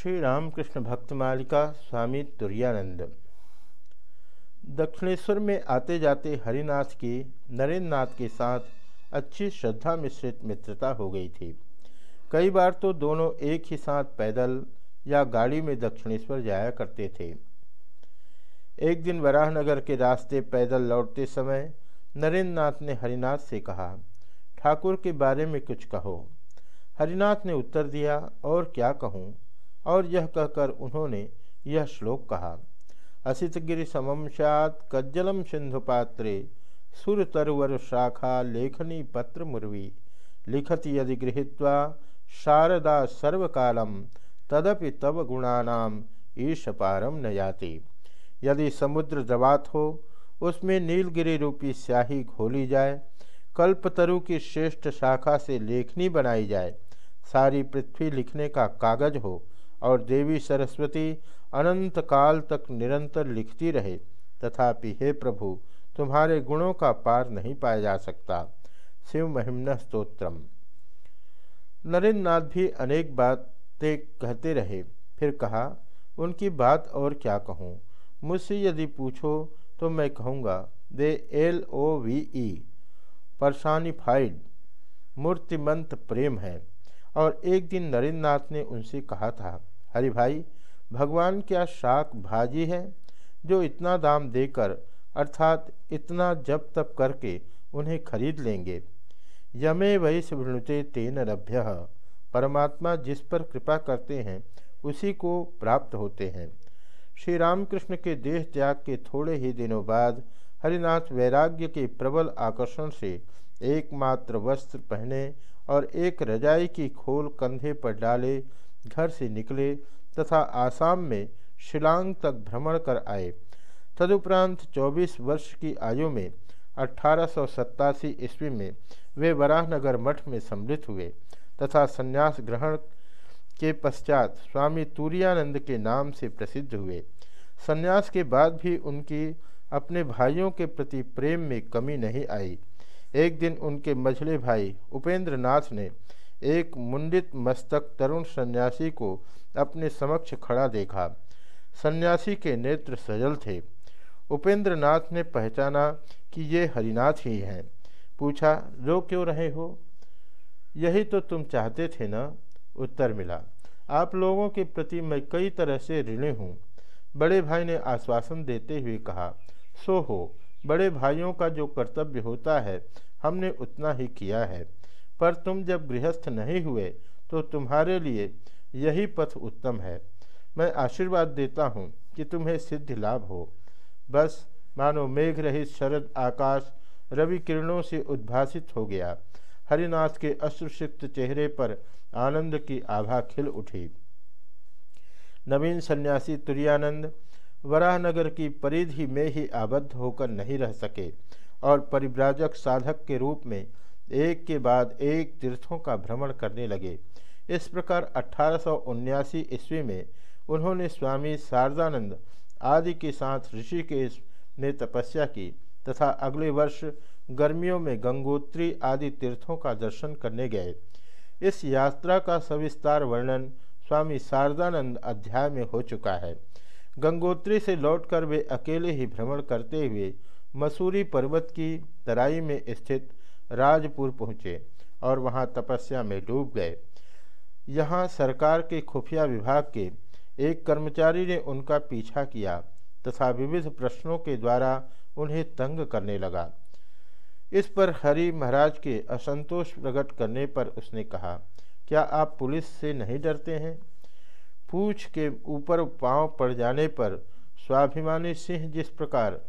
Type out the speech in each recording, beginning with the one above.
श्री रामकृष्ण भक्त मालिका स्वामी तुरानंद दक्षिणेश्वर में आते जाते हरिनाथ की नरेंद्र नाथ के साथ अच्छी श्रद्धा मिश्रित मित्रता हो गई थी। कई बार तो दोनों एक ही साथ पैदल या गाड़ी में दक्षिणेश्वर जाया करते थे। एक दिन वराहनगर के रास्ते पैदल लौटते समय नरेंद्र नाथ ने हरिनाथ से कहा, ठाकुर के बारे में कुछ कहो। हरिनाथ ने उत्तर दिया, और क्या कहूँ? और यह कहकर उन्होंने यह श्लोक कहा असितगिरि सैत कज्जलम सिंधु पात्रे सुर तरवर शाखा लेखनी पत्र मुर्वी लिखत यदि गृहीत्वा शारदा सर्वकालम तदपि तव गुणानाम ईश पारम न जाती यदि समुद्र दवात हो, उसमें नीलगिरी रूपी स्याही घोली जाए, कल्पतरु की श्रेष्ठ शाखा से लेखनी बनाई जाए, सारी पृथ्वी लिखने का कागज़ हो और देवी सरस्वती अनंत काल तक निरंतर लिखती रहे, तथापि हे प्रभु, तुम्हारे गुणों का पार नहीं पाया जा सकता। शिव महिमन स्त्रोत्रम नरेंद्र नाथ भी अनेक बातें कहते रहे, फिर कहा, उनकी बात और क्या कहूँ? मुझसे यदि पूछो तो मैं कहूँगा, दे एल ओ वी ई, परसानिफाइड, मूर्तिमंत प्रेम है। और एक दिन नरेंद्र नाथ ने उनसे कहा था हरि भाई, भगवान क्या शाक भाजी है? जो इतना दाम देकर, अर्थात इतना जप तप करके उन्हें खरीद लेंगे। यमे वही सुभृणुते तेन लभ्य परमात्मा जिस पर कृपा करते हैं, उसी को प्राप्त होते हैं। श्री रामकृष्ण के देह त्याग के थोड़े ही दिनों बाद, हरिनाथ वैराग्य के प्रबल आकर्षण से एकमात्र वस्त्र पहने और एक रजाई की खोल कंधे पर डाले घर से निकले तथा आसाम में शिलांग तक भ्रमण कर आए। तदुपरांत 24 वर्ष की आयु में अठारह सौ सत्तासी ईस्वी में वे वराहनगर मठ में सम्मिलित हुए तथा संन्यास ग्रहण के पश्चात स्वामी तूर्यानंद के नाम से प्रसिद्ध हुए। संन्यास के बाद भी उनकी अपने भाइयों के प्रति प्रेम में कमी नहीं आई। एक दिन उनके मझले भाई उपेंद्र नाथ ने एक मुंडित मस्तक तरुण सन्यासी को अपने समक्ष खड़ा देखा। सन्यासी के नेत्र सजल थे। उपेंद्र नाथ ने पहचाना कि ये हरिनाथ ही हैं। पूछा, रो क्यों रहे हो? यही तो तुम चाहते थे ना? उत्तर मिला, आप लोगों के प्रति मैं कई तरह से ऋणी हूँ। बड़े भाई ने आश्वासन देते हुए कहा, सो हो, बड़े भाइयों का जो कर्तव्य होता है, हमने उतना ही किया है। पर तुम जब गृहस्थ नहीं हुए तो तुम्हारे लिए यही पथ उत्तम है। मैं आशीर्वाद देता हूँ कि तुम्हें सिद्धि लाभ हो। बस मानो मेघ रहित शरद आकाश रवि किरणों से उद्भासित हो गया। हरिनाथ के अश्रुसिक्त चेहरे पर आनंद की आभा खिल उठी। नवीन सन्यासी तुरानंद वराहनगर की परिधि में ही आबद्ध होकर नहीं रह सके और परिव्राजक साधक के रूप में एक के बाद एक तीर्थों का भ्रमण करने लगे। इस प्रकार अठारह ईस्वी में उन्होंने स्वामी शारदानंद आदि के साथ ऋषिकेश में तपस्या की तथा अगले वर्ष गर्मियों में गंगोत्री आदि तीर्थों का दर्शन करने गए। इस यात्रा का सविस्तार वर्णन स्वामी शारदानंद अध्याय में हो चुका है। गंगोत्री से लौटकर वे अकेले ही भ्रमण करते हुए मसूरी पर्वत की तराई में स्थित राजपुर पहुँचे और वहाँ तपस्या में डूब गए। यहाँ सरकार के खुफिया विभाग के एक कर्मचारी ने उनका पीछा किया तथा विविध प्रश्नों के द्वारा उन्हें तंग करने लगा। इस पर हरि महाराज के असंतोष प्रकट करने पर उसने कहा, क्या आप पुलिस से नहीं डरते हैं? पूछ के ऊपर पाँव पड़ जाने पर स्वाभिमानी सिंह जिस प्रकार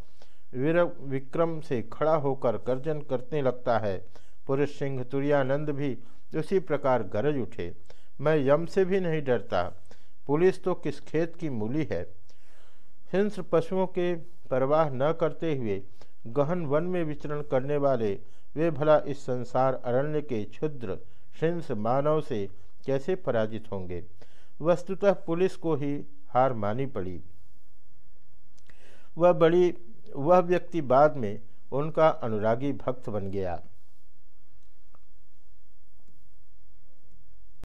वीर विक्रम से खड़ा होकर गर्जन करने लगता है। पुरुष सिंह, तुरानंद भी उसी प्रकार गरज उठे। मैं यम से भी नहीं डरता। पुलिस तो किस खेत की मूली है। हिंस्र पशुओं के परवाह न करते हुए गहन वन में विचरण करने वाले, वे भला इस संसार अरण्य के क्षुद्र हिंस मानव से कैसे पराजित होंगे? वस्तुतः पुलिस को ही हार मानी पड़ी। वह बड़ी वह व्यक्ति बाद में उनका अनुरागी भक्त बन गया।